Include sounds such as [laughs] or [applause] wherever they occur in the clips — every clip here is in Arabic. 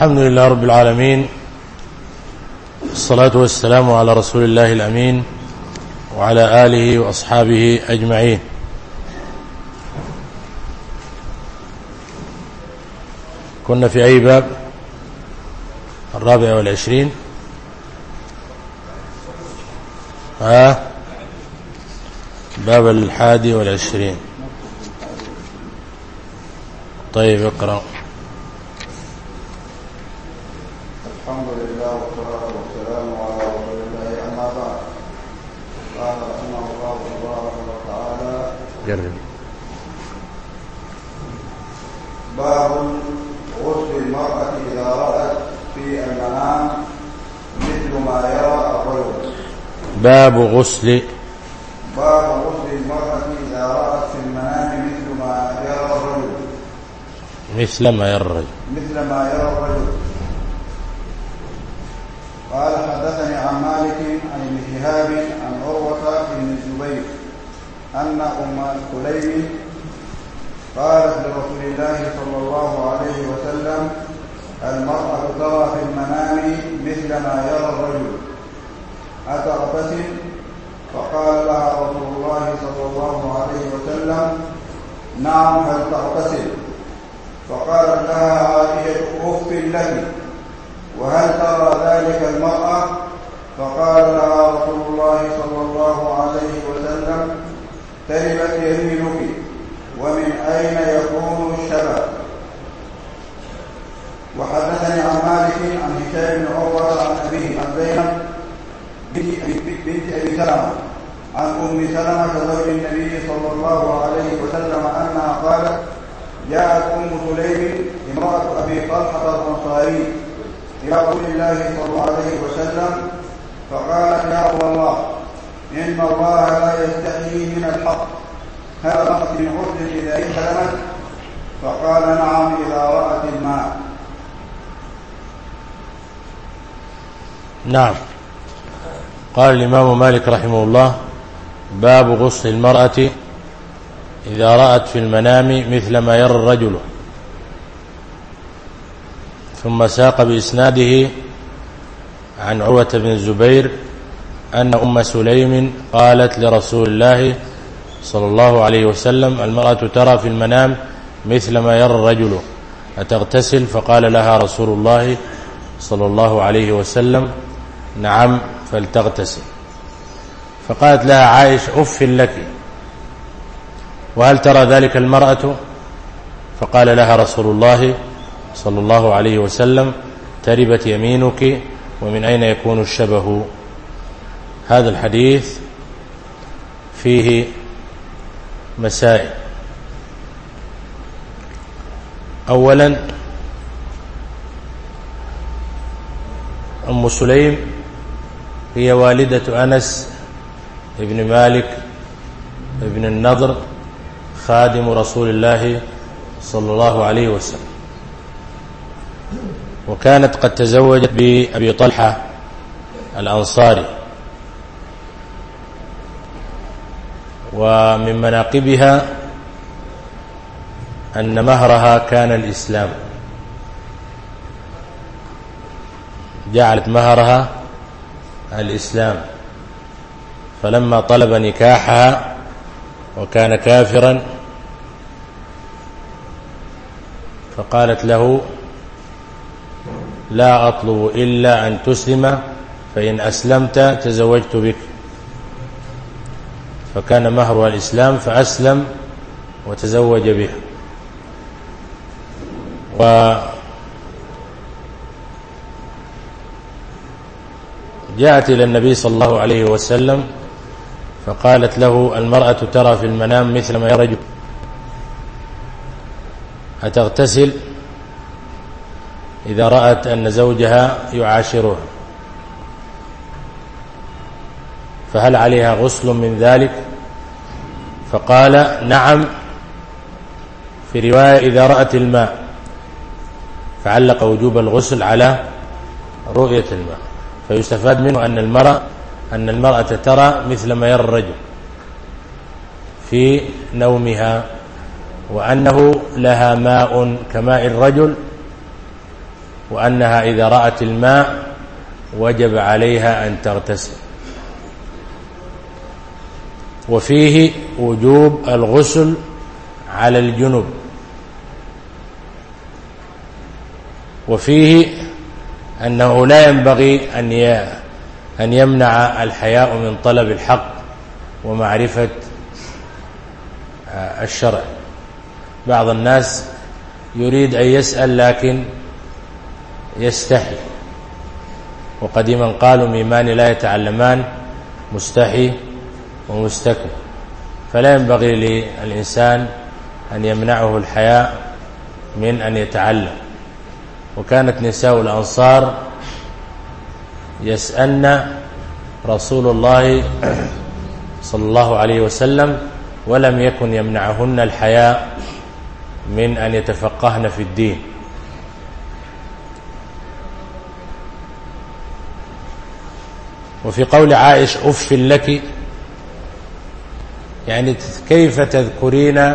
الحمد لله رب العالمين الصلاة والسلام على رسول الله الأمين وعلى آله وأصحابه أجمعين كنا في أي باب؟ الرابع والعشرين ها؟ باب الحادي والعشرين طيب اقرأ الحمد لله والصلاة والسلام على رسول الله أما بعد. قال رحمه الله تبارك وتعالى جميل باب غسل المرأة إذا رأت في المنام مثل ما يرى الرجل باب غسل. باب غسل المرأة إذا رأت في المنام مثل ما يرى الرجل مثل ما يرى. الرجل مثل ما يرى الرجل قال حدثني عن مالك عن ابن عن عروة بن الزبير أن أم الكليم قالت لرسول الله صلى الله عليه وسلم المرأة ترى في المنام مثل ما يرى الرجل أتغتسل فقال لها رسول الله صلى الله عليه وسلم نعم هل تغتسل فقالت لها هذه أف لك. وهل ترى ذلك المرأة؟ فقال لها رسول الله صلى الله عليه وسلم تربت يمينك ومن أين يكون الشباب؟ وحدثني عن مالك عن هشام بن عروة عن أبيه عن زينب بنت أبي سلمة عن أم سلمة زوج النبي صلى الله عليه وسلم أنها قالت جاءت أم سليم امرأة أبي طلحة الأنصاري لرسول الله صلى الله عليه وسلم فقال يا الله إن الله لا يستحيي من الحق هل رأت من غرد إذا يسلمت فقال نعم إذا رأت الماء. نعم. قال الإمام مالك رحمه الله باب غص المرأة إذا رأت في المنام مثل ما يرى الرجل. ثم ساق بإسناده عن عوة بن الزبير أن أم سليم قالت لرسول الله صلى الله عليه وسلم المرأة ترى في المنام مثل ما يرى الرجل أتغتسل؟ فقال لها رسول الله صلى الله عليه وسلم نعم فلتغتسل. فقالت لها عائش أف لك. وهل ترى ذلك المرأة؟ فقال لها رسول الله صلى الله عليه وسلم تربت يمينك ومن أين يكون الشبه؟ هذا الحديث فيه مسائل. أولا أم سليم هي والدة أنس ابن مالك ابن النضر خادم رسول الله صلى الله عليه وسلم. وكانت قد تزوجت بأبي طلحة الأنصاري. ومن مناقبها أن مهرها كان الإسلام. جعلت مهرها الإسلام. فلما طلب نكاحها وكان كافرا فقالت له لا أطلب إلا أن تسلم فإن أسلمت تزوجت بك. فكان مهرها الإسلام فأسلم وتزوج بها. و جاءت إلى النبي صلى الله عليه وسلم فقالت له المرأة ترى في المنام مثل ما يرى أتغتسل؟ إذا رأت أن زوجها يعاشرها. فهل عليها غسل من ذلك؟ فقال نعم. في رواية إذا رأت الماء فعلق وجوب الغسل على رؤية الماء. فيستفاد منه أن المرأة أن المرأة ترى مثل ما يرى الرجل في نومها وأنه لها ماء كماء الرجل وأنها إذا رأت الماء وجب عليها أن تغتسل. وفيه وجوب الغسل على الجنب وفيه أنه لا ينبغي أن يمنع الحياء من طلب الحق ومعرفة آه، الشرع. بعض الناس يريد أن يسأل لكن يستحي. وقديما قالوا ميمان لا يتعلمان مستحي ومستكبر. فلا ينبغي للإنسان أن يمنعه الحياء من أن يتعلم. وكانت نساء الأنصار يسألن رسول الله صلى الله عليه وسلم ولم يكن يمنعهن الحياء من أن يتفقهن في الدين. وفي قول عائش أف لك. يعني كيف تذكرين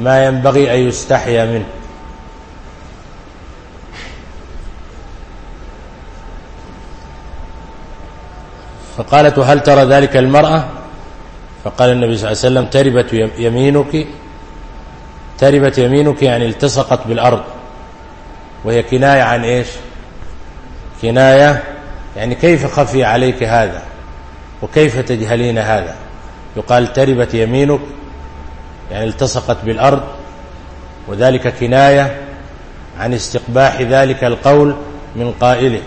ما ينبغي أن يستحيا منه؟ فقالت هل ترى ذلك المرأة؟ فقال النبي صلى الله عليه وسلم تربت يمينك. تربت يمينك يعني التصقت بالأرض وهي كناية عن إيش؟ كناية يعني كيف خفي عليك هذا؟ وكيف تجهلين هذا؟ يقال تربت يمينك يعني التصقت بالأرض وذلك كناية عن استقباح ذلك القول من قائله.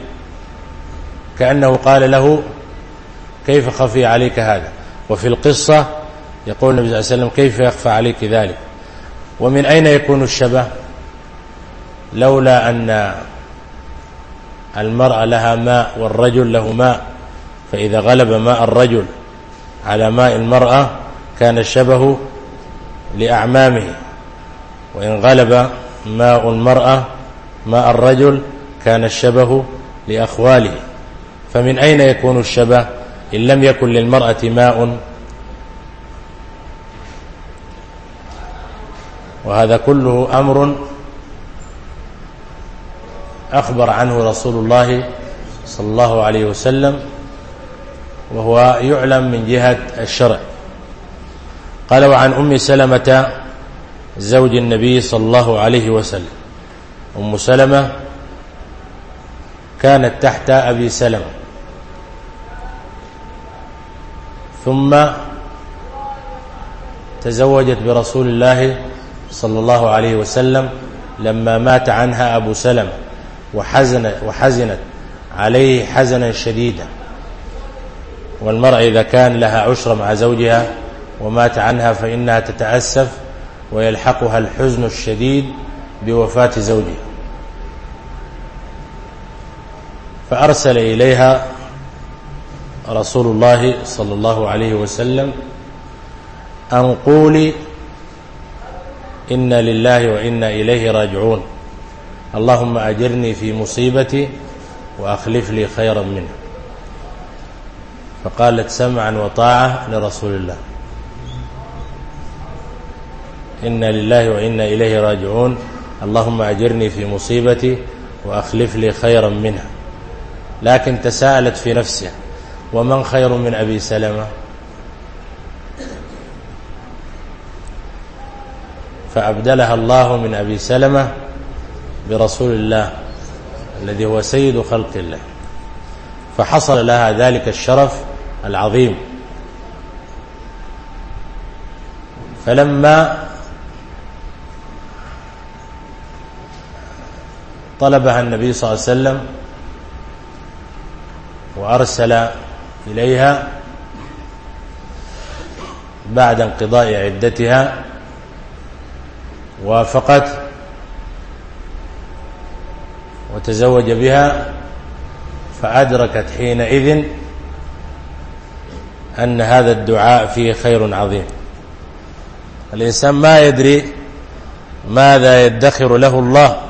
كأنه قال له كيف خفي عليك هذا؟ وفي القصة يقول النبي صلى الله عليه وسلم كيف يخفى عليك ذلك؟ ومن أين يكون الشبه؟ لولا أن المرأة لها ماء والرجل له ماء فإذا غلب ماء الرجل على ماء المرأة كان الشبه لأعمامه. وإن غلب ماء المرأة ماء الرجل كان الشبه لأخواله. فمن أين يكون الشبه؟ إن لم يكن للمرأة ماء. وهذا كله أمر أخبر عنه رسول الله صلى الله عليه وسلم وهو يعلم من جهة الشرع. قال وعن أم سلمة زوج النبي صلى الله عليه وسلم. أم سلمة كانت تحت أبي سلمة. ثم تزوجت برسول الله صلى الله عليه وسلم لما مات عنها أبو سلمة. وحزن وحزنت عليه حزنا شديدا. والمرأة إذا كان لها عشر مع زوجها ومات عنها فإنها تتأسف ويلحقها الحزن الشديد بوفاة زوجها. فأرسل إليها رسول الله صلى الله عليه وسلم أن قولي إن لله وإنا إليه راجعون. اللهم أجرني في مصيبتي وأخلف لي خيرا منه. فقالت سمعا وطاعة لرسول الله. إنا لله وإنا إليه راجعون. اللهم أجرني في مصيبتي وأخلف لي خيرا منها لكن تساءلت في نفسها ومن خير من أبي سلمة؟ فأبدلها الله من أبي سلمة برسول الله الذي هو سيد خلق الله. فحصل لها ذلك الشرف العظيم. فلما طلبها النبي صلى الله عليه وسلم وأرسل إليها بعد انقضاء عدتها وافقت وتزوج بها فأدركت حينئذ أن هذا الدعاء فيه خير عظيم. الإنسان ما يدري ماذا يدخر له الله.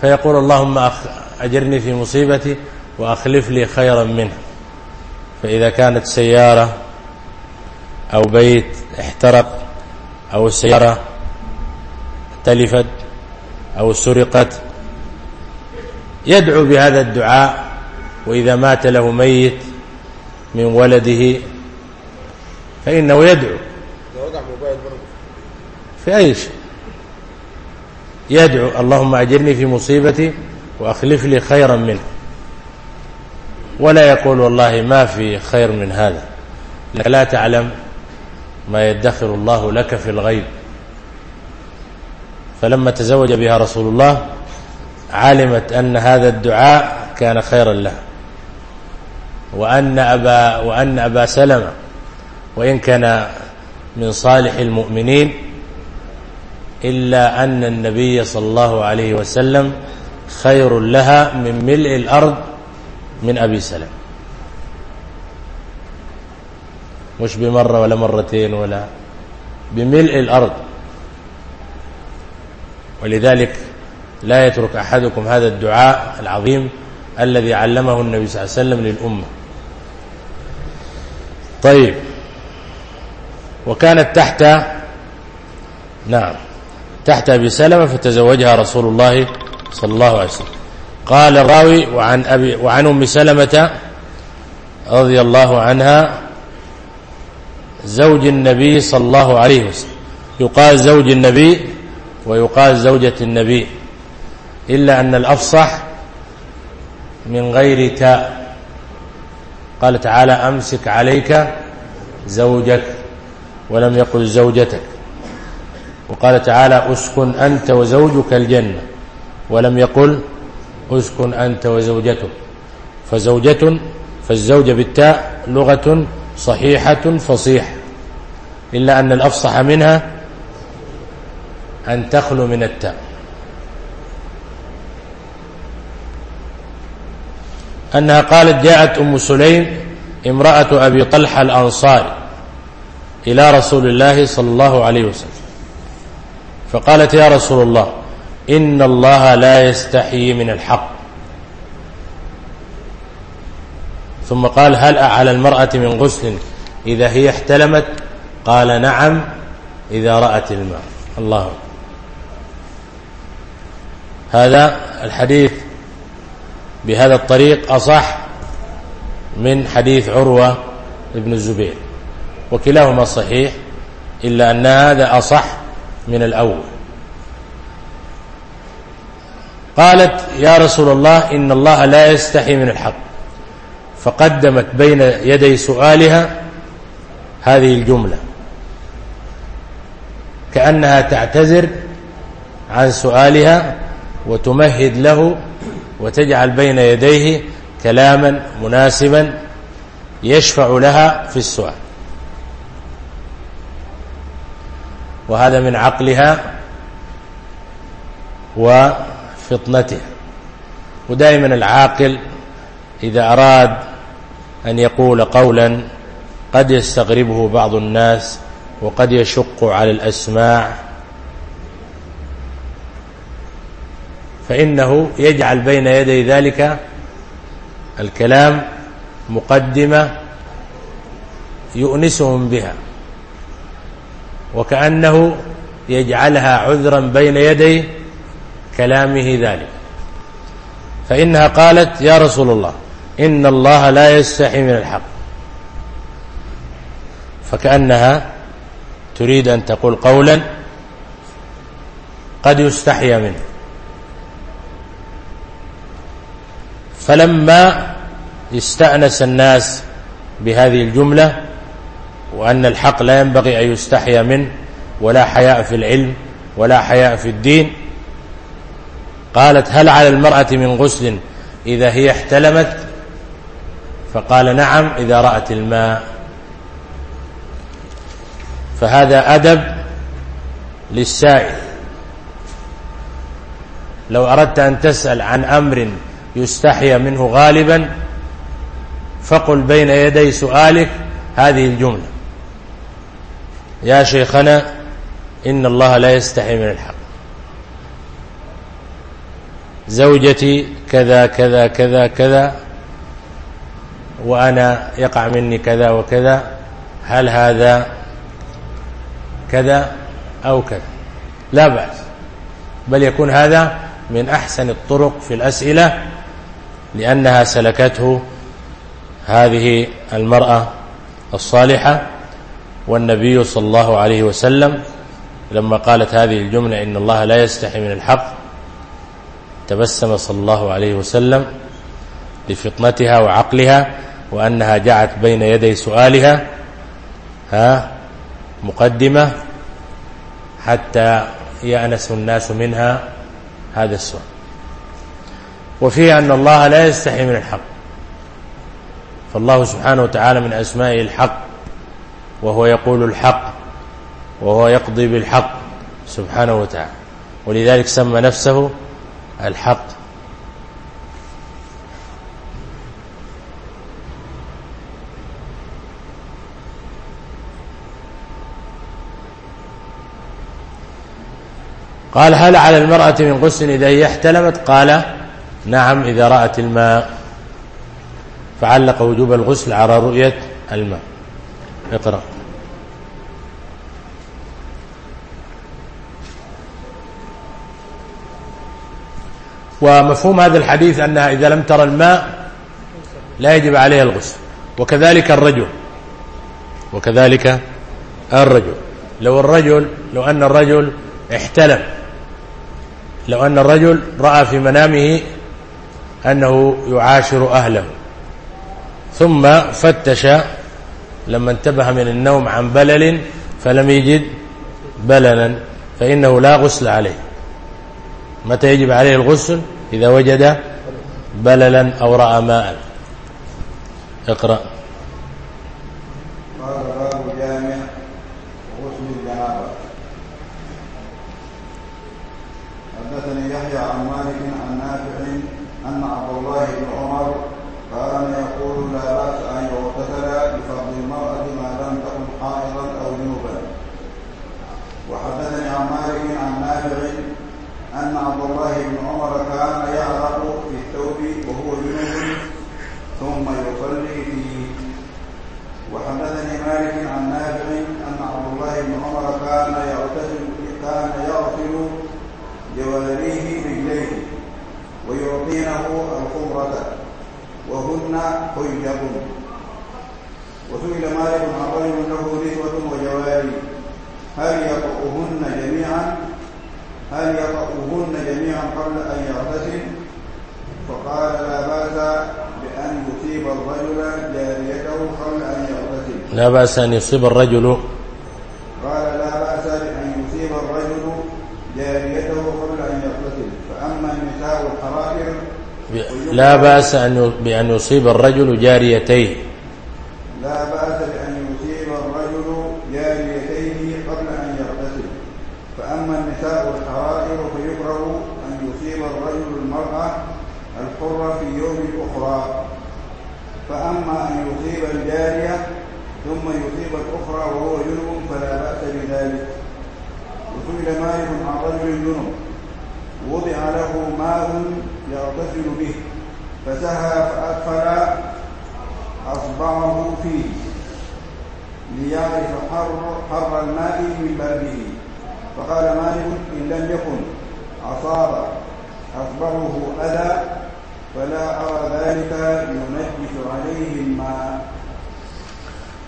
فيقول اللهم أجرني في مصيبتي وأخلف لي خيرا منه. فإذا كانت سيارة أو بيت احترق أو سيارة تلفت أو سرقت يدعو بهذا الدعاء وإذا مات له ميت من ولده فإنه يدعو في أي شيء. يدعو اللهم أجرني في مصيبتي وأخلف لي خيرا منه. ولا يقول والله ما في خير من هذا. لا تعلم ما يدخر الله لك في الغيب. فلما تزوج بها رسول الله علمت أن هذا الدعاء كان خيرا له وأن أبا, وأن أبا سلمة وإن كان من صالح المؤمنين إلا أن النبي صلى الله عليه وسلم خير لها من ملء الأرض من أبي سلم مش بمرة ولا مرتين ولا بملء الأرض. ولذلك لا يترك أحدكم هذا الدعاء العظيم الذي علمه النبي صلى الله عليه وسلم للأمة. طيب. وكانت تحت نعم. تحت أبي سلمة فتزوجها رسول الله صلى الله عليه وسلم. قال الراوي وعن, أبي وعن أم سلمة رضي الله عنها زوج النبي صلى الله عليه وسلم. يقال زوج النبي ويقال زوجة النبي إلا أن الأفصح من غير تاء قال تعالى أمسك عليك زوجك ولم يقل زوجتك. وقال تعالى أسكن أنت وزوجك الجنة ولم يقل أسكن أنت وزوجتك. فزوجة فالزوجة بالتاء لغة صحيحة فصيح إلا أن الأفصح منها أن تخلو من التاء أنها قالت جاءت أم سليم امرأة أبي طلحة الأنصار إلى رسول الله صلى الله عليه وسلم. فقالت يا رسول الله إن الله لا يستحي من الحق. ثم قال هل على المرأة من غسل إذا هي احتلمت؟ قال نعم إذا رأت الماء. الله أكبر. هذا الحديث بهذا الطريق أصح من حديث عروة ابن الزبير وكلاهما صحيح إلا أن هذا أصح من الأول. قالت يا رسول الله إن الله لا يستحي من الحق. فقدمت بين يدي سؤالها هذه الجملة. كأنها تعتذر عن سؤالها وتمهد له وتجعل بين يديه كلاما مناسبا يشفع لها في السؤال. وهذا من عقلها وفطنتها ودائما العاقل إذا أراد أن يقول قولا قد يستغربه بعض الناس وقد يشق على الأسماع فإنه يجعل بين يدي ذلك الكلام مقدمة يؤنسهم بها. وكأنه يجعلها عذرا بين يدي كلامه ذلك. فإنها قالت يا رسول الله إن الله لا يستحي من الحق. فكأنها تريد أن تقول قولا قد يستحي منه. فلما استأنس الناس بهذه الجملة وأن الحق لا ينبغي أن يستحيا منه ولا حياء في العلم ولا حياء في الدين قالت هل على المرأة من غسل إذا هي احتلمت؟ فقال نعم إذا رأت الماء. فهذا أدب للسائل. لو أردت أن تسأل عن أمر يستحي منه غالبا. فقل بين يدي سؤالك هذه الجملة. يا شيخنا إن الله لا يستحي من الحق. زوجتي كذا كذا كذا كذا وأنا يقع مني كذا وكذا هل هذا كذا أو كذا؟ لا بأس. بل يكون هذا من أحسن الطرق في الأسئلة لأنها سلكته هذه المرأة الصالحة والنبي صلى الله عليه وسلم. لما قالت هذه الجملة إن الله لا يستحي من الحق تبسم صلى الله عليه وسلم لفطنتها وعقلها وأنها جعت بين يدي سؤالها ها مقدمة حتى يأنس الناس منها هذا السؤال. وفيها أن الله لا يستحي من الحق. فالله سبحانه وتعالى من أسمائه الحق وهو يقول الحق وهو يقضي بالحق سبحانه وتعالى. ولذلك سمى نفسه الحق. قال هل على المرأة من غسل إذا هي احتلمت؟ قال نعم إذا رأت الماء فعلق وجوب الغسل على رؤية الماء. اقرأ. ومفهوم هذا الحديث أنها إذا لم ترى الماء لا يجب عليها الغسل. وكذلك الرجل. وكذلك الرجل. لو الرجل لو أن الرجل احتلم. لو أن الرجل رأى في منامه أنه يعاشر أهله. ثم فتش لما انتبه من النوم عن بلل فلم يجد بللا فإنه لا غسل عليه. متى يجب عليه الغسل؟ إذا وجد بللا أو رأى ماء. اقرأ. وسئل مالك بن عقيل له نسوة وجواري. هل يطأهن جميعا؟ هل يطأهن جميعا قبل أن يغتسل؟ فقال لا بأس بأن يصيب الرجل جاريته قبل أن يغتسل. لا بأس أن يصيب الرجل. قال لا بأس بأن يصيب الرجل جاريته قبل أن يغتسل. فأما النساء الحرائر لا بأس أن بأن يصيب الرجل جاريتيه. فسهى فأكفل أصبعه فيه ليعرف حر, حر الماء من بربه فقال مالك إن لم يكن أصاب أصبعه أذى فلا أرى ذلك ينجس عليه الماء.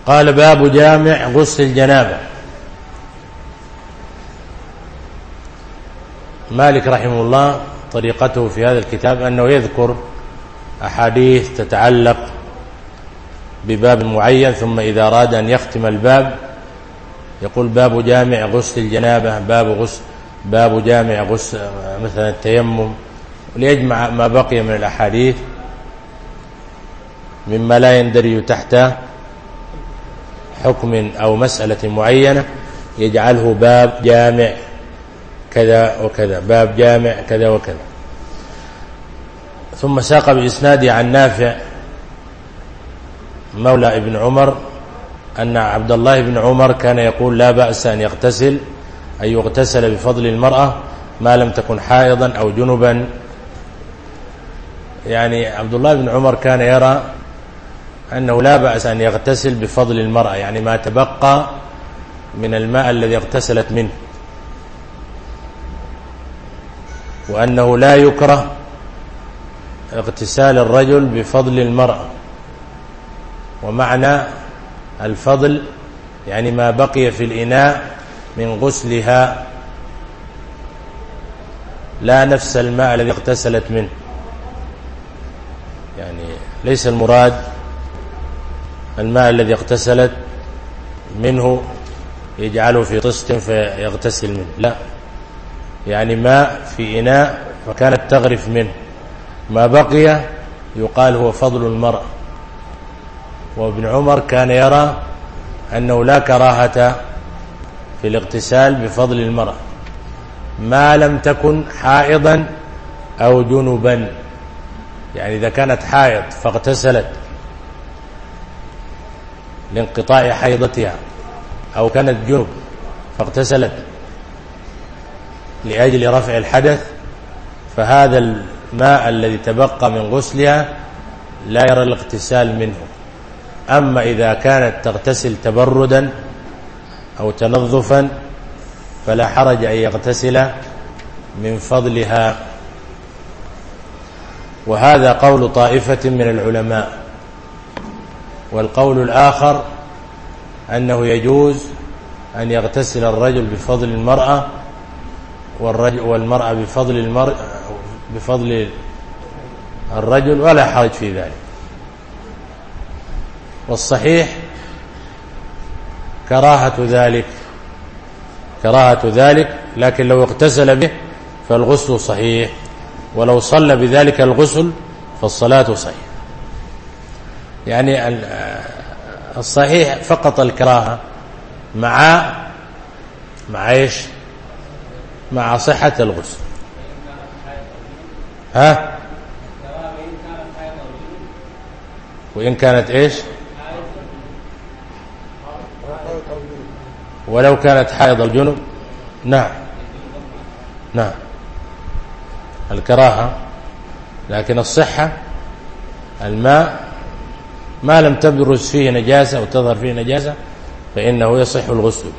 قال باب جامع غسل الجنابة. مالك رحمه الله طريقته في هذا الكتاب أنه يذكر أحاديث تتعلق بباب معين ثم إذا أراد أن يختم الباب يقول باب جامع غسل الجنابة باب غسل باب جامع غسل مثلا التيمم. ليجمع ما بقي من الأحاديث مما لا يندري تحت حكم أو مسألة معينة. يجعله باب جامع كذا وكذا باب جامع كذا وكذا. ثم ساق بإسناد عن نافع مولى ابن عمر أن عبد الله بن عمر كان يقول لا بأس أن يغتسل أن يغتسل بفضل المرأة ما لم تكن حائضا أو جنبا. يعني عبد الله بن عمر كان يرى أنه لا بأس أن يغتسل بفضل المرأة يعني ما تبقى من الماء الذي اغتسلت منه. وأنه لا يكره اغتسال الرجل بفضل المرأة. ومعنى الفضل يعني ما بقي في الإناء من غسلها لا نفس الماء الذي اغتسلت منه. يعني ليس المراد الماء الذي اغتسلت منه يجعله في طست فيغتسل منه. لا. يعني ماء في إناء فكانت تغرف منه. ما بقي يقال هو فضل المرء. وابن عمر كان يرى أنه لا كراهة في الاغتسال بفضل المرأة ما لم تكن حائضا أو جنبا. يعني إذا كانت حائض فاغتسلت لانقطاع حيضتها أو كانت جنوب فاغتسلت لأجل رفع الحدث فهذا الماء الذي تبقى من غسلها لا يرى الاغتسال منه. أما إذا كانت تغتسل تبردا أو تنظفا فلا حرج أن يغتسل من فضلها. وهذا قول طائفة من العلماء. والقول الآخر أنه يجوز أن يغتسل الرجل بفضل المرأة والرجل والمرأة بفضل المرأة بفضل الرجل ولا حرج في ذلك. والصحيح كراهة ذلك كراهة ذلك لكن لو اغتسل به فالغسل صحيح ولو صلى بذلك الغسل فالصلاة صحيح يعني الصحيح فقط الكراهة مع مع إيش؟ مع صحة الغسل. ها؟ وإن كانت إيش؟ ولو كانت حائض الجنب. نعم. نعم. الكراهة. لكن الصحة الماء ما لم تبرز فيه نجاسة أو تظهر فيه نجاسة فإنه يصح الغسل.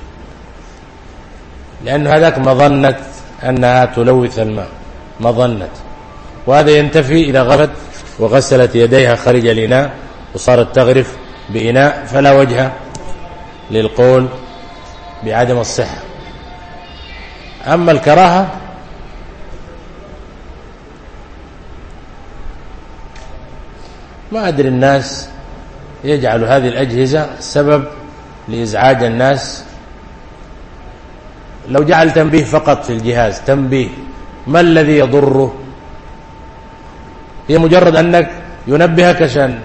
لأن هذاك مظنة أنها تلوث الماء. مظنة. وهذا ينتفي إذا غفت وغسلت يديها خارج الإناء وصارت تغرف بإناء فلا وجه للقول بعدم الصحة. أما الكراهة ما أدري الناس يجعل هذه الأجهزة سبب لإزعاج الناس. لو جعل تنبيه فقط في الجهاز تنبيه ما الذي يضره؟ هي مجرد أنك ينبهك شأن.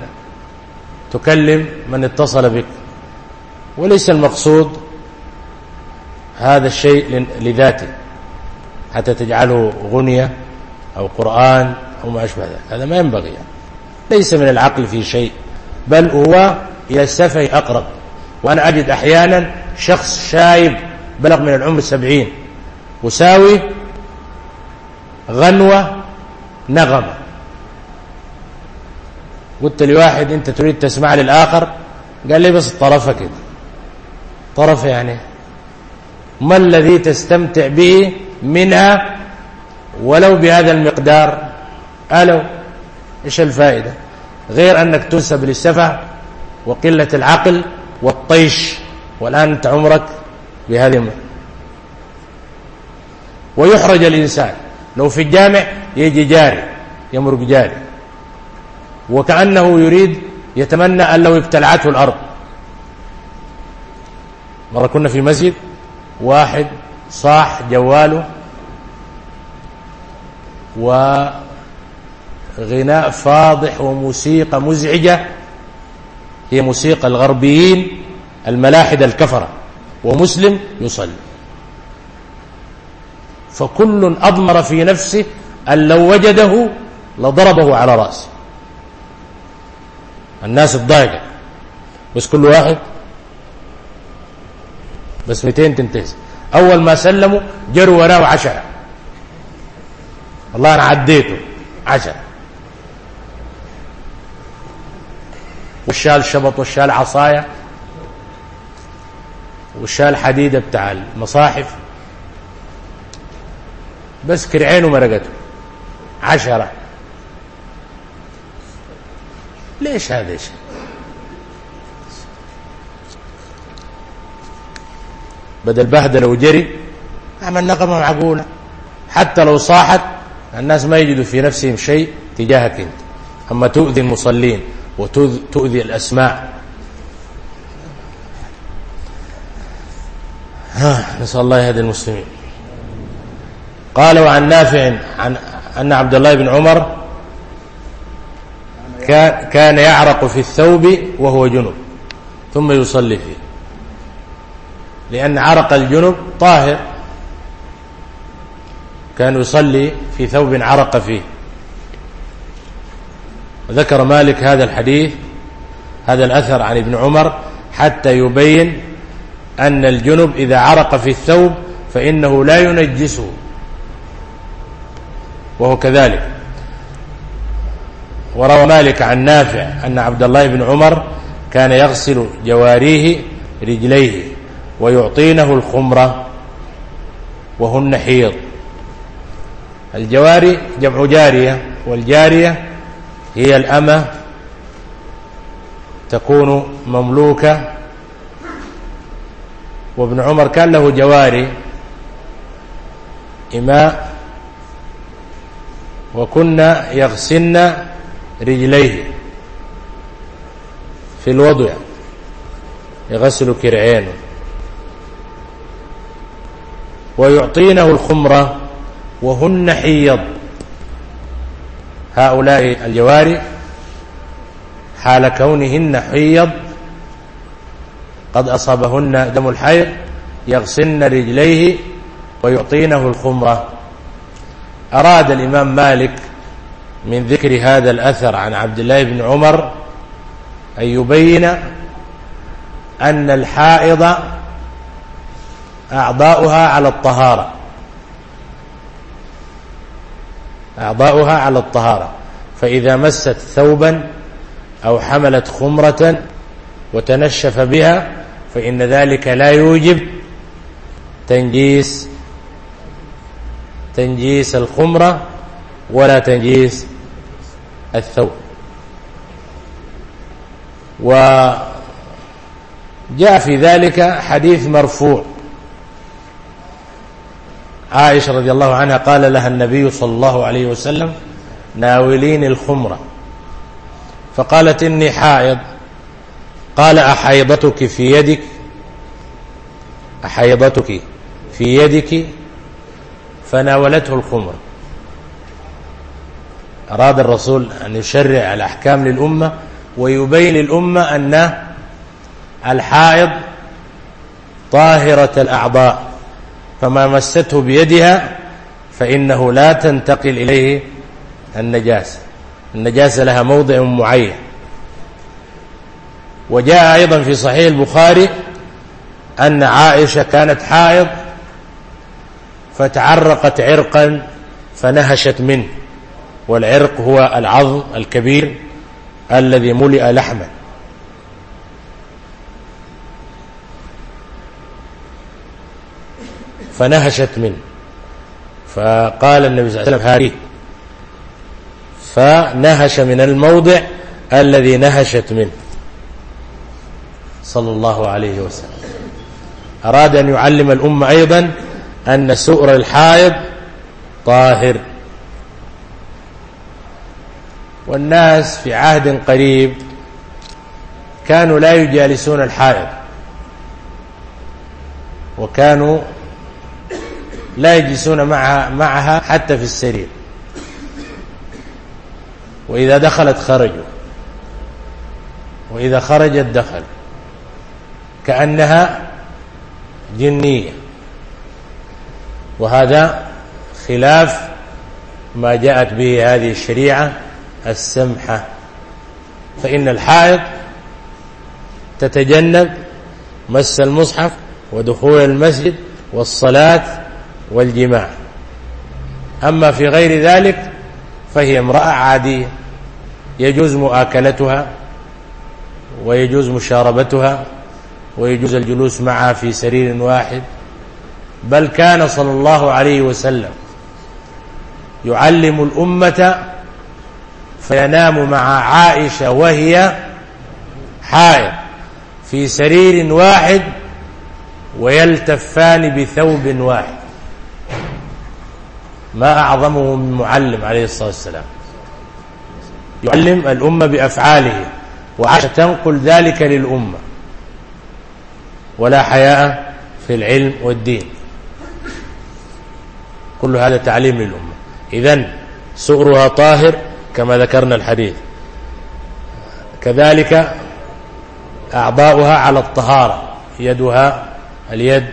تكلم من اتصل بك. وليس المقصود هذا الشيء لذاته. حتى تجعله غنية أو قرآن أو ما أشبه ذلك. هذا ما ينبغي. يعني. ليس من العقل في شيء. بل هو إلى السفه أقرب. وأنا أجد أحيانا شخص شايب بلغ من العمر السبعين وساوي غنوة نغمة. قلت لواحد انت تريد تسمع للآخر؟ قال لي بس طرفه كده طرفة يعني. ما الذي تستمتع به منها ولو بهذا المقدار؟ ألو إيش الفائدة؟ غير أنك تنسب للسفة وقلة العقل والطيش والآن أنت عمرك بهذه المقدار ويحرج الإنسان. لو في الجامع يجي جاري يمرق جاري. وكأنه يريد يتمنى أن لو ابتلعته الأرض. مرة كنا في مسجد واحد صاح جواله وغناء فاضح وموسيقى مزعجة هي موسيقى الغربيين الملاحدة الكفرة ومسلم يصلي. فكل أضمر في نفسه أن لو وجده لضربه على رأسه. الناس الضايقة بس كل واحد بس 200 تنتهز. أول ما سلموا جروا وراه عشرة. والله أنا عديته. عشرة. والشال شبط والشال عصايا والشال حديدة بتاع المصاحف. بس كرعينه مرقته. عشرة. ليش هذا الشيء بدل بهدله وجري. عمل نقمه معقولة. حتى لو صاحت الناس ما يجدوا في نفسهم شيء تجاهك أنت. أما تؤذي المصلين وتؤذي الأسماء. نسأل الله يهدي المسلمين. قال وعن نافع عن ان عبد الله بن عمر كان يعرق في الثوب وهو جنب ثم يصلي فيه. لأن عرق الجنب طاهر. كان يصلي في ثوب عرق فيه. وذكر مالك هذا الحديث هذا الأثر عن ابن عمر حتى يبين أن الجنب إذا عرق في الثوب فإنه لا ينجسه. وهو كذلك. وروى مالك عن نافع أن عبد الله بن عمر كان يغسل جواريه رجليه ويعطينه الخمرة وهن حيض. الجواري جمع جارية والجارية هي الأمة تكون مملوكة. وابن عمر كان له جواري إماء وكنا يغسلن رجليه في الوضع يغسل كرعينه. ويعطينه الخمرة وهن حيض. هؤلاء الجواري حال كونهن حيض قد أصابهن دم الحيض يغسلن رجليه ويعطينه الخمرة أراد الإمام مالك من ذكر هذا الأثر عن عبد الله بن عمر أن يبين أن الحائض أعضاؤها على الطهارة. أعضاؤها على الطهارة. فإذا مست ثوبا أو حملت خمرة وتنشف بها فإن ذلك لا يوجب تنجيس تنجيس الخمرة ولا تنجيس الثوب. وجاء في ذلك حديث مرفوع. عائشة رضي الله عنها قال لها النبي صلى الله عليه وسلم ناولين الخمرة. فقالت إني حائض. قال أحيضتك في يدك؟ أحيضتك في يدك؟ فناولته الخمرة. أراد الرسول أن يشرع الأحكام للأمة ويبين للأمة أن الحائض طاهرة الأعضاء فما مسته بيدها فإنه لا تنتقل إليه النجاسة. النجاسة لها موضع معين. وجاء أيضا في صحيح البخاري أن عائشة كانت حائض فتعرقت عرقا فنهشت منه. والعرق هو العظم الكبير الذي ملئ لحما. فنهشت منه. فقال النبي صلى الله عليه وسلم هاري فنهش من الموضع الذي نهشت منه. صلى الله عليه وسلم. أراد أن يعلم الأمة أيضا أن سؤر الحائض طاهر. والناس في عهد قريب كانوا لا يجالسون الحائض وكانوا لا يجلسون معها, معها حتى في السرير وإذا دخلت خرجوا وإذا خرجت دخل كأنها جنية وهذا خلاف ما جاءت به هذه الشريعة السمحة فإن الحائط تتجنب مس المصحف ودخول المسجد والصلاة والجماع. أما في غير ذلك فهي امرأة عادية يجوز مؤاكلتها ويجوز مشاربتها ويجوز الجلوس معها في سرير واحد. بل كان صلى الله عليه وسلم يعلم الأمة فينام مع عائشة وهي حائر في سرير واحد ويلتفان بثوب واحد. ما أعظمه من معلم عليه الصلاة والسلام. يعلم الأمة بأفعاله وعائشة تنقل ذلك للأمة. ولا حياء في العلم والدين. كل هذا تعليم للأمة. إذن سؤرها طاهر كما ذكرنا الحديث. كذلك أعضاؤها على الطهارة يدها اليد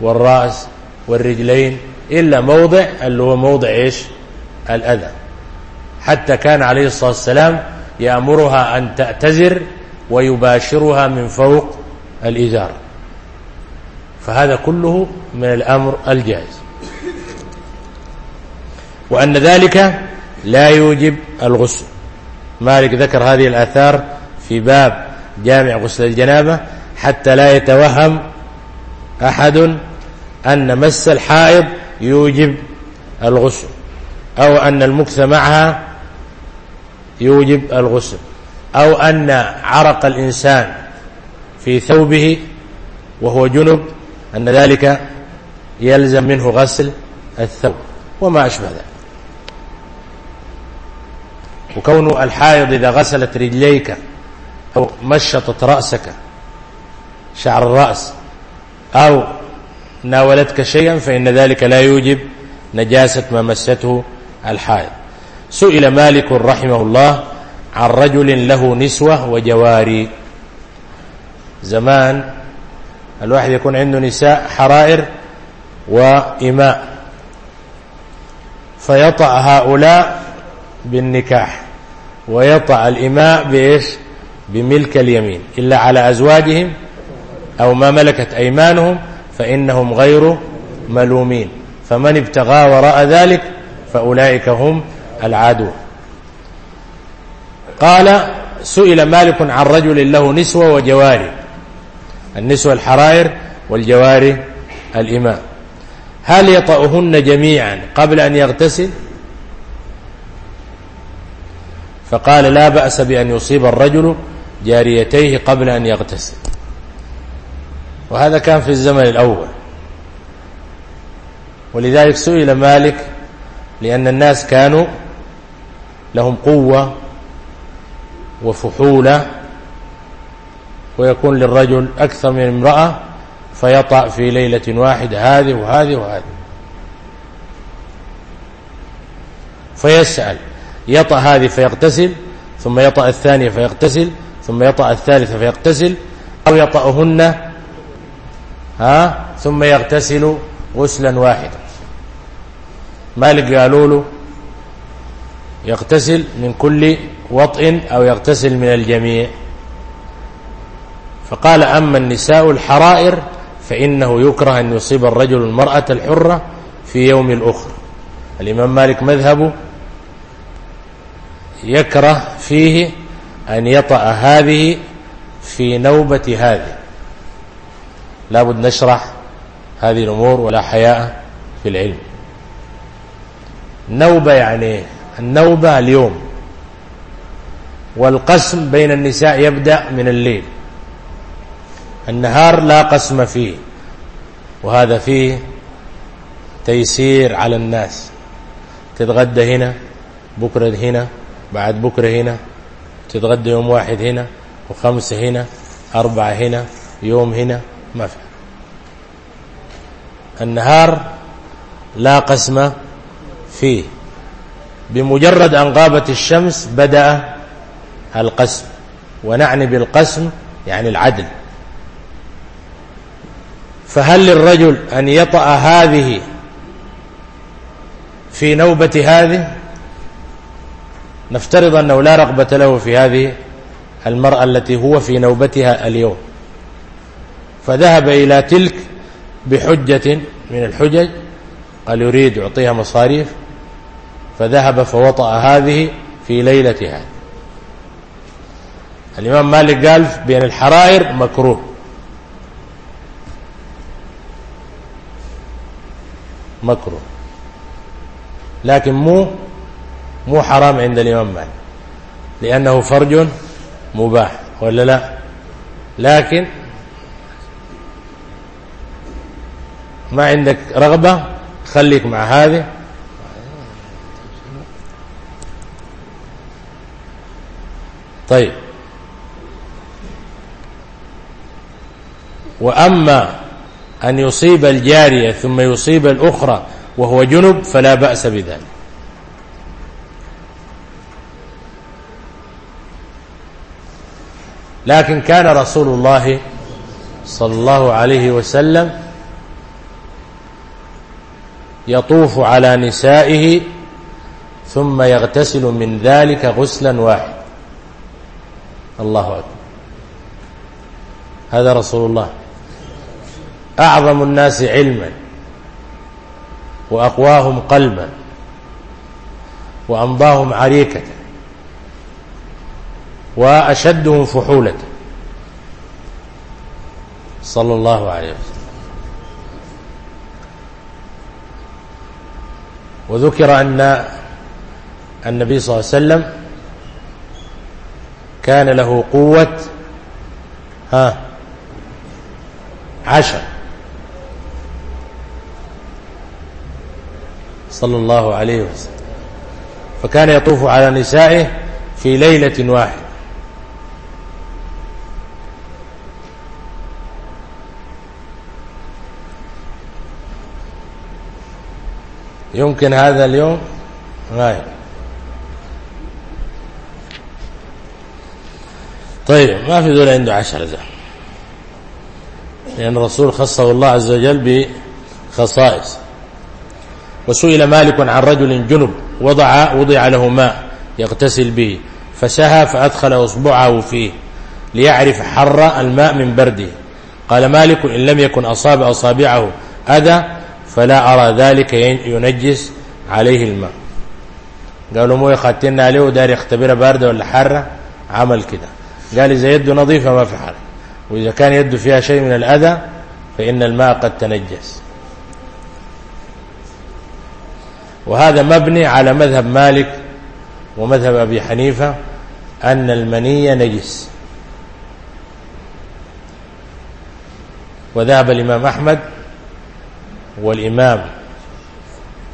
والرأس والرجلين إلا موضع اللي هو موضع إيش؟ الأذى. حتى كان عليه الصلاة والسلام يأمرها أن تأتزر ويباشرها من فوق الإزار. فهذا كله من الأمر الجائز. وأن ذلك لا يوجب الغسل. مالك ذكر هذه الآثار في باب جامع غسل الجنابة حتى لا يتوهم أحد أن مس الحائض يوجب الغسل أو أن المكث معها يوجب الغسل أو أن عرق الإنسان في ثوبه وهو جنب أن ذلك يلزم منه غسل الثوب وما أشبه ذلك. وكون الحائض إذا غسلت رجليك أو مشطت رأسك شعر الرأس أو ناولتك شيئا فإن ذلك لا يوجب نجاسة ما مسته الحائض. سئل مالك رحمه الله عن رجل له نسوة وجواري. زمان الواحد يكون عنده نساء حرائر وإماء فيطأ هؤلاء بالنكاح. ويطع الإماء بإيش؟ بملك اليمين إلا على أزواجهم أو ما ملكت أيمانهم فإنهم غير ملومين. فمن ابتغى وراء ذلك فأولئك هم العادون. قال سئل مالك عن رجل له نسوة وجواري النسوة الحرائر والجواري الإماء. هل يطأهن جميعا قبل أن يغتسل؟ فقال لا بأس بأن يصيب الرجل جاريتيه قبل أن يغتسل. وهذا كان في الزمن الأول. ولذلك سئل مالك لأن الناس كانوا لهم قوة وفحولة ويكون للرجل أكثر من امرأة فيطأ في ليلة واحدة هذه وهذه وهذه. فيسأل. يطأ هذه فيغتسل ثم يطأ الثانية فيغتسل ثم يطأ الثالثة فيغتسل أو يطأهن ها ثم يغتسل غسلا واحدا. مالك قالوا له يغتسل من كل وطئ أو يغتسل من الجميع. فقال أما النساء الحرائر فإنه يكره أن يصيب الرجل المرأة الحرة في يوم الأخر الإمام مالك مذهبه يكره فيه أن يطأ هذه في نوبة هذه. لابد نشرح هذه الأمور ولا حياء في العلم. نوبة يعني النوبة اليوم. والقسم بين النساء يبدأ من الليل. النهار لا قسم فيه. وهذا فيه تيسير على الناس. تتغدى هنا بكرة هنا بعد بكرة هنا تتغدى يوم واحد هنا وخمسة هنا أربعة هنا يوم هنا ما في. النهار لا قسم فيه. بمجرد أن غابت الشمس بدأ القسم. ونعني بالقسم يعني العدل. فهل للرجل أن يطأ هذه في نوبة هذه؟ نفترض أنه لا رغبة له في هذه المرأة التي هو في نوبتها اليوم. فذهب إلى تلك بحجة من الحجج قال يريد يعطيها مصاريف فذهب فوطأ هذه في ليلتها. الإمام مالك قال بين الحرائر مكروه. مكروه. لكن مو مو حرام عند الإمام مالك. لأنه فرج مباح ولا لا؟ لكن ما عندك رغبة خليك مع هذه. طيب. وأما أن يصيب الجارية ثم يصيب الأخرى وهو جنب فلا بأس بذلك. لكن كان رسول الله صلى الله عليه وسلم يطوف على نسائه ثم يغتسل من ذلك غسلا واحد الله أكبر. هذا رسول الله. أعظم الناس علما وأقواهم قلبا وأمضاهم عريكة. وأشدهم فحولة صلى الله عليه وسلم. وذكر أن النبي صلى الله عليه وسلم كان له قوة ها عشر. صلى الله عليه وسلم. فكان يطوف على نسائه في ليلة واحدة. يمكن هذا اليوم؟ غاية. طيب ما في ذول عنده عشر ذا لأن الرسول خصه الله عز وجل بخصائص. وسئل مالك عن رجل جنب وضع وضع له ماء يغتسل به فسهى فأدخل أصبعه فيه ليعرف حر الماء من برده. قال مالك إن لم يكن أصاب أصابعه أذى فلا أرى ذلك ينجس عليه الماء. قالوا مو يخاتلنا عليه وداري يختبرها باردة ولا حارة عمل كده. قال إذا يده نظيفة ما في حرج وإذا كان يده فيها شيء من الأذى فإن الماء قد تنجس. وهذا مبني على مذهب مالك ومذهب أبي حنيفة أن المني نجس. وذهب الإمام أحمد والإمام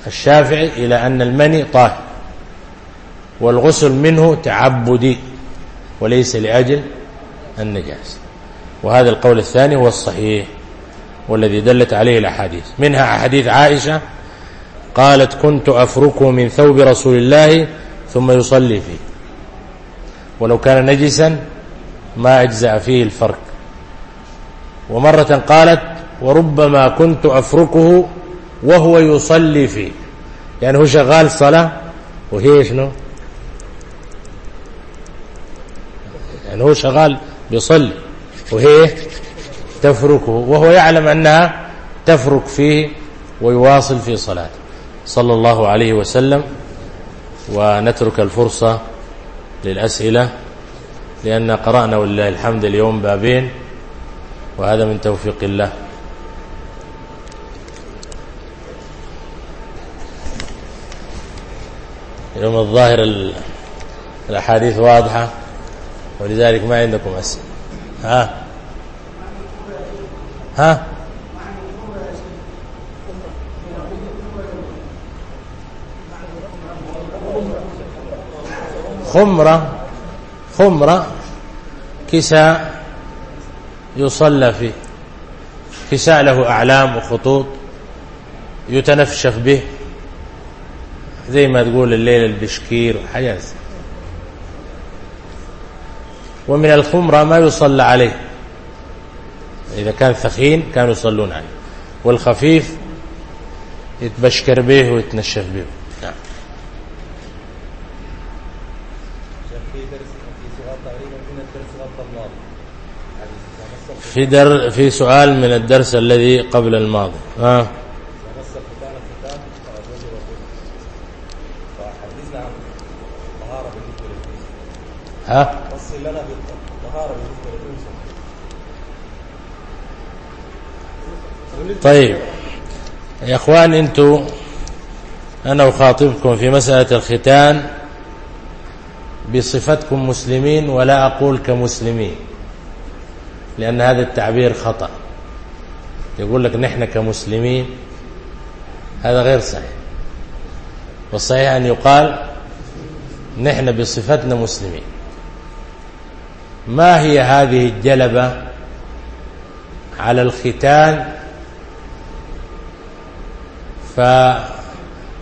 الشافعي إلى أن المني طاه والغسل منه تعبدي وليس لأجل النجاسة وهذا القول الثاني هو الصحيح والذي دلت عليه الأحاديث. منها أحاديث عائشة قالت كنت أفركه من ثوب رسول الله ثم يصلي فيه. ولو كان نجسا ما أجزأ فيه الفرق ومرة قالت وربما كنت أفركه وهو يصلي فيه. يعني هو شغال صلاة وهي شنو يعني هو شغال بيصلي وهي تفركه وهو يعلم أنها تفرك فيه ويواصل في صلاته. صلى الله عليه وسلم ونترك الفرصة للأسئلة لأن قرأنا ولله الحمد اليوم بابين وهذا من توفيق الله. يوم الظاهر الأحاديث واضحة ولذلك ما عندكم أسئلة. ها؟ ها؟ خمرة خمرة كساء يصلى فيه كساء له أعلام وخطوط يتنفشخ به. زي ما تقول الليل البشكير وحاجات ومن الخمرة ما يصلى عليه. إذا كان ثخين كانوا يصلون عليه. والخفيف يتبشكر به ويتنشف به. نعم. في در في سؤال من الدرس الذي قبل الماضي. آه. ها طيب. يا اخوان أنتم أنا أخاطبكم في مسألة الختان بصفتكم مسلمين ولا أقول كمسلمين لأن هذا التعبير خطأ. يقول لك نحن كمسلمين هذا غير صحيح. والصحيح أن يقال نحن بصفتنا مسلمين. ما هي هذه الجلبة على الختان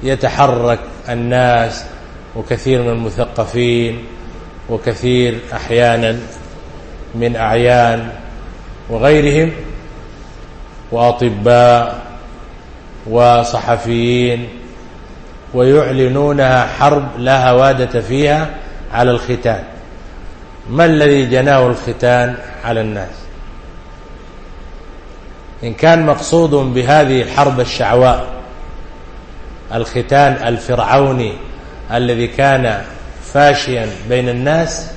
فيتحرك الناس وكثير من المثقفين وكثير أحيانا من أعيان وغيرهم وأطباء وصحفيين ويعلنونها حرب لا هوادة فيها على الختان. ما الذي جناه الختان على الناس؟ إن كان مقصود بهذه الحرب الشعواء الختان الفرعوني الذي كان فاشيا بين الناس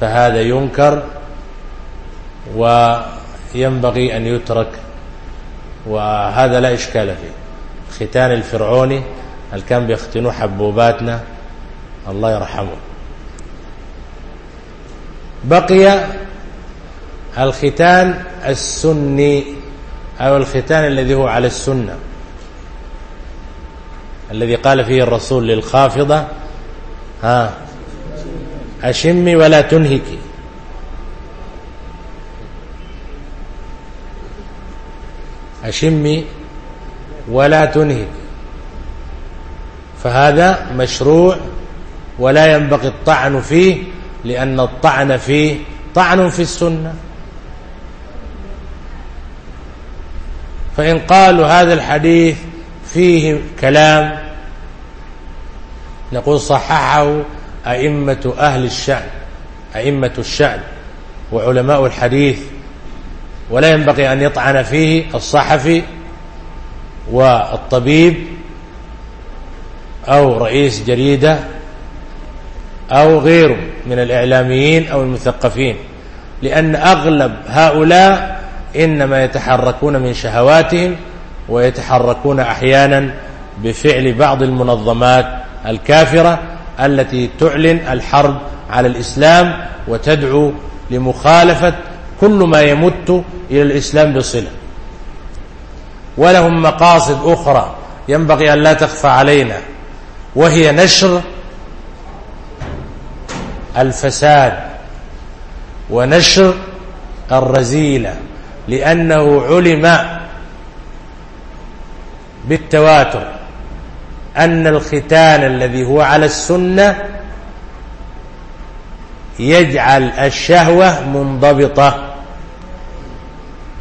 فهذا ينكر وينبغي أن يترك وهذا لا إشكال فيه. الختان الفرعوني هل كان بيختنوا حبوباتنا الله يرحمه. بقي الختان السني أو الختان الذي هو على السنة. الذي قال فيه الرسول للخافضة ها أشمي ولا تنهكي أشمي ولا تنهكي فهذا مشروع ولا ينبغي الطعن فيه لأن الطعن فيه طعن في السنة. فإن قالوا هذا الحديث فيه كلام نقول صححه أئمة أهل الشأن أئمة الشأن وعلماء الحديث ولا ينبغي أن يطعن فيه الصحفي والطبيب أو رئيس جريدة أو غيره. من الإعلاميين أو المثقفين. لأن أغلب هؤلاء إنما يتحركون من شهواتهم ويتحركون أحيانا بفعل بعض المنظمات الكافرة التي تعلن الحرب على الإسلام وتدعو لمخالفة كل ما يمت إلى الإسلام بصلة. ولهم مقاصد أخرى ينبغي أن لا تخفى علينا وهي نشر الفساد ونشر الرزيلة لأنه علم بالتواتر أن الختان الذي هو على السنة يجعل الشهوة منضبطة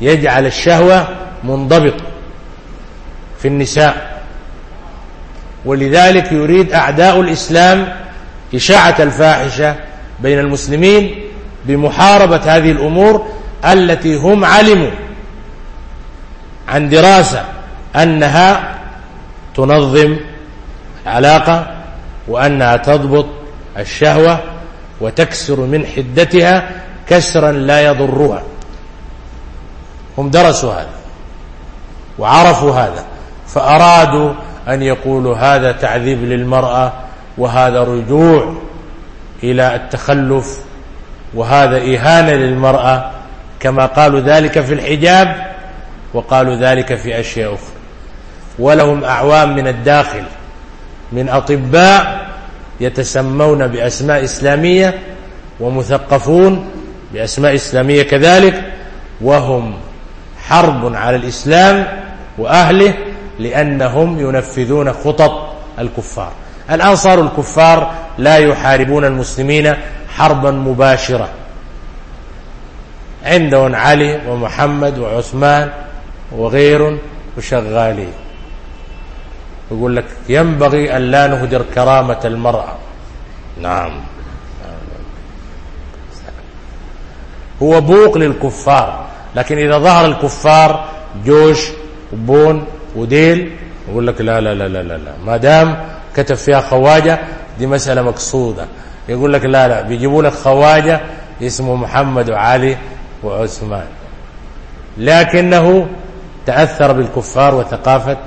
يجعل الشهوة منضبطة في النساء. ولذلك يريد أعداء الإسلام إشاعة الفاحشة بين المسلمين بمحاربة هذه الأمور التي هم علموا عن دراسة أنها تنظم العلاقة وأنها تضبط الشهوة وتكسر من حدتها كسرا لا يضرها. هم درسوا هذا وعرفوا هذا فأرادوا أن يقولوا هذا تعذيب للمرأة وهذا رجوع إلى التخلف وهذا إهانة للمرأة كما قالوا ذلك في الحجاب وقالوا ذلك في أشياء أخرى. ولهم أعوام من الداخل من أطباء يتسمون بأسماء إسلامية ومثقفون بأسماء إسلامية كذلك وهم حرب على الإسلام وأهله لأنهم ينفذون خطط الكفار. الآن صار الكفار لا يحاربون المسلمين حربا مباشرة. عندهم علي ومحمد وعثمان وغير وشغالين يقول لك ينبغي أن لا نهدر كرامة المرأة. نعم. هو بوق للكفار لكن إذا ظهر الكفار جوش وبون وديل يقول لك لا لا لا لا لا. ما دام كتب فيها خواجة دي مسألة مقصودة. يقول لك لا لا بيجيبوا لك خواجة اسمه محمد وعلي وعثمان. لكنه تأثر بالكفار وثقافة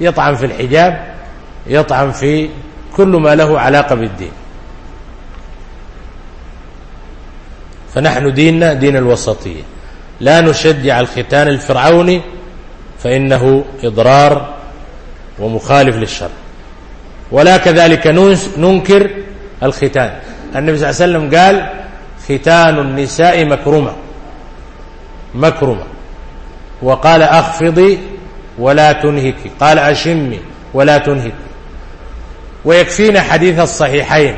يطعن في الحجاب يطعن في كل ما له علاقة بالدين. فنحن ديننا دين الوسطية. لا نشجع الختان الفرعوني فإنه إضرار ومخالف للشرع ولا كذلك ننكر الختان. النبي صلى الله عليه وسلم قال ختان النساء مكرمة. مكرمة. وقال أخفضي ولا تنهكي. قال أشمي ولا تنهكي. ويكفينا حديث الصحيحين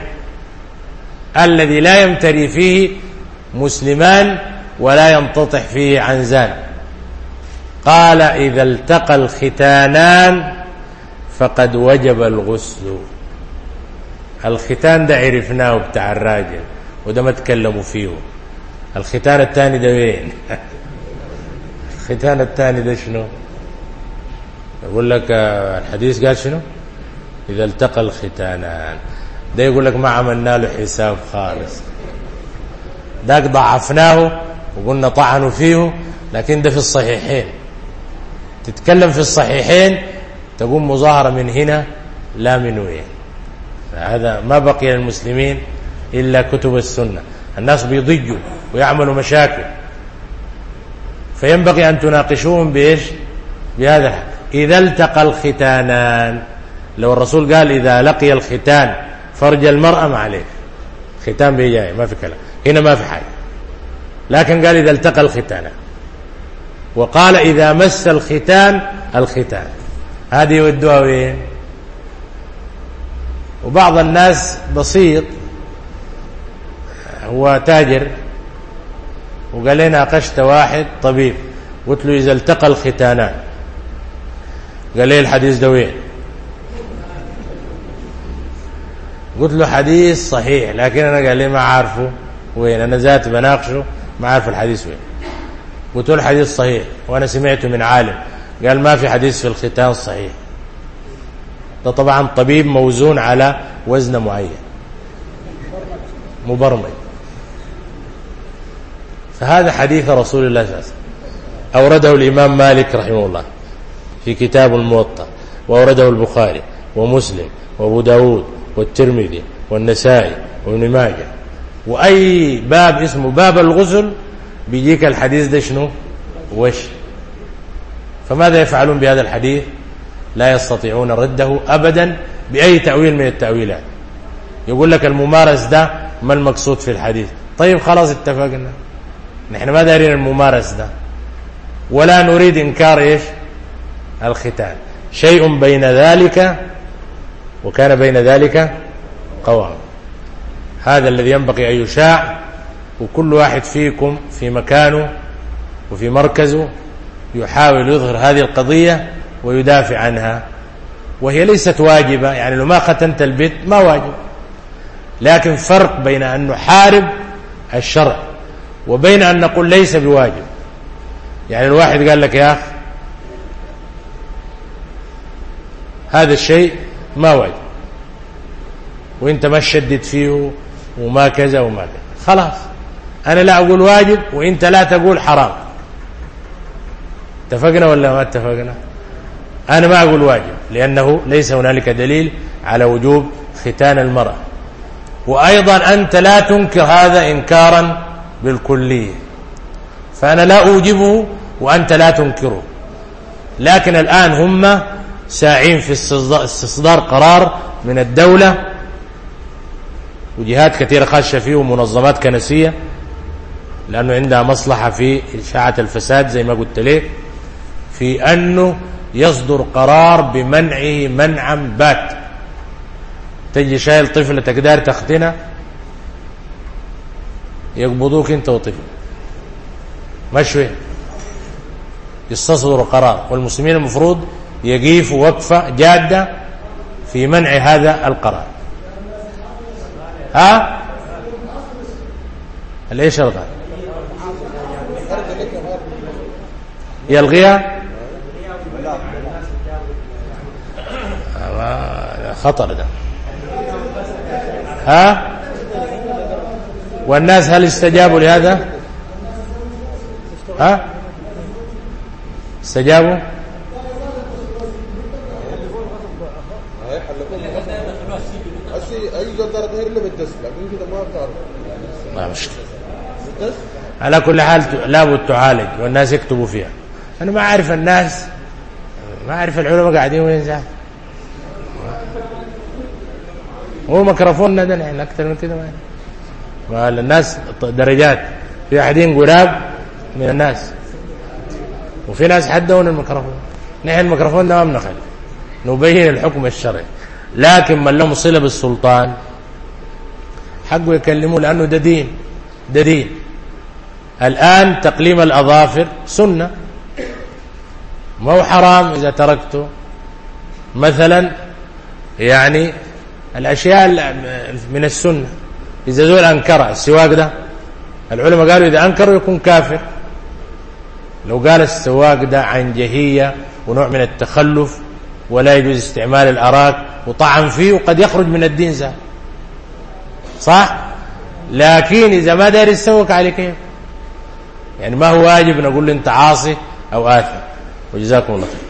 الذي لا يمتري فيه مسلمان ولا ينتطح فيه عنزان. قال إذا التقى الختانان فقد وجب الغسل. الختان ده عرفناه بتاع الراجل وده ما تكلموا فيه. الختان الثاني ده وين؟ [laughs] الختان الثاني ده شنو؟ يقول لك الحديث قال شنو؟ إذا التقى الختانان ده يقول لك ما عملنا له حساب خالص. ذاك ضعفناه وقلنا طعنوا فيه لكن ده في الصحيحين. تتكلم في الصحيحين تقوم مظاهرة من هنا لا من وين. هذا ما بقي للمسلمين إلا كتب السنة. الناس بيضجوا ويعملوا مشاكل. فينبغي أن تناقشوهم بإيش؟ بهذا إذا التقى الختانان. لو الرسول قال إذا لقي الختان فرج المرأة ما عليك. ختان بيجاي ما في كلام. هنا ما في حاجة. لكن قال إذا التقى الختانان. وقال إذا مس الختان الختان. هذه يودوها وين وبعض الناس بسيط هو تاجر وقال لي ناقشت واحد طبيب قلت له إذا التقى الختانان. قال لي الحديث ده وين قلت له حديث صحيح لكن أنا قال لي ما عارفه وين أنا ذات بناقشه ما عارف الحديث وين. قلت له الحديث صحيح وأنا سمعته من عالم. قال ما في حديث في الختان صحيح. ده طبعا طبيب موزون على وزن معين. مبرمج. فهذا حديث رسول الله صلى الله عليه وسلم. أورده الإمام مالك رحمه الله في كتاب الموطأ وأورده البخاري ومسلم وأبو داود والترمذي والنسائي وابن ماجه. وأي باب اسمه باب الغزل بيجيك الحديث ده شنو؟ وش؟ فماذا يفعلون بهذا الحديث؟ لا يستطيعون رده أبدا بأي تأويل من التأويلات. يقول لك الممارس ده ما المقصود في الحديث؟ طيب خلاص اتفقنا. نحن ما دارين الممارس ده. ولا نريد إنكار إيش؟ الختان. شيء بين ذلك وكان بين ذلك قوام. هذا الذي ينبغي أن يشاع وكل واحد فيكم في مكانه وفي مركزه يحاول يظهر هذه القضية ويدافع عنها. وهي ليست واجبة يعني لو ما ختنت البيت ما واجب. لكن فرق بين أن نحارب الشرع وبين أن نقول ليس بواجب. يعني الواحد قال لك يا أخ هذا الشيء ما واجب. وأنت ما شدد فيه وما كذا وما كذا. خلاص. أنا لا أقول واجب وأنت لا تقول حرام. اتفقنا ولا ما اتفقنا؟ أنا ما أقول واجب لأنه ليس هنالك دليل على وجوب ختان المرأة. وأيضا أنت لا تنكر هذا إنكارا بالكلية. فأنا لا أوجبه وأنت لا تنكره. لكن الآن هم ساعين في استصدار قرار من الدولة وجهات كثيرة خاشة فيه ومنظمات كنسية لأنه عندها مصلحة في إشاعة الفساد زي ما قلت ليه. في أنه يصدر قرار بمنعه منعا بات. تجي شايل طفل تقدر تختنه يقبضوك انت وطفل مشوي يستصدر قرار. والمسلمين المفروض يقيفوا وقفة جادة في منع هذا القرار. ها؟ الايش الغاء؟ يلغيها؟ خطر ده. ها؟ والناس هل استجابوا لهذا؟ ها؟ استجابوا؟ ما مشكلة. على كل حال لابد تعالج والناس يكتبوا فيها. أنا ما عارف الناس ما أعرف العلماء قاعدين وين زاد. هو ميكروفوننا ده يعني أكثر من كده ما الناس درجات. في أحدين قراب من الناس. وفي ناس حدون الميكروفون. نحن الميكروفون ده ما بنخل نبين الحكم الشرعي. لكن من لهم صلة بالسلطان حقه يكلموه لأنه ده دين. ده دين. الآن تقليم الأظافر سنة. ما هو حرام إذا تركته. مثلا يعني الأشياء من السنة. إذا زول أنكر السواق ده. العلماء قالوا إذا أنكروا يكون كافر. لو قال السواق ده عن جهية ونوع من التخلف ولا يجوز استعمال الأراك وطعن فيه وقد يخرج من الدين زي. صح؟ لكن إذا ما داري السواق عليه كيف يعني ما هو واجب نقول له أنت عاصي أو آثم. وجزاكم الله خير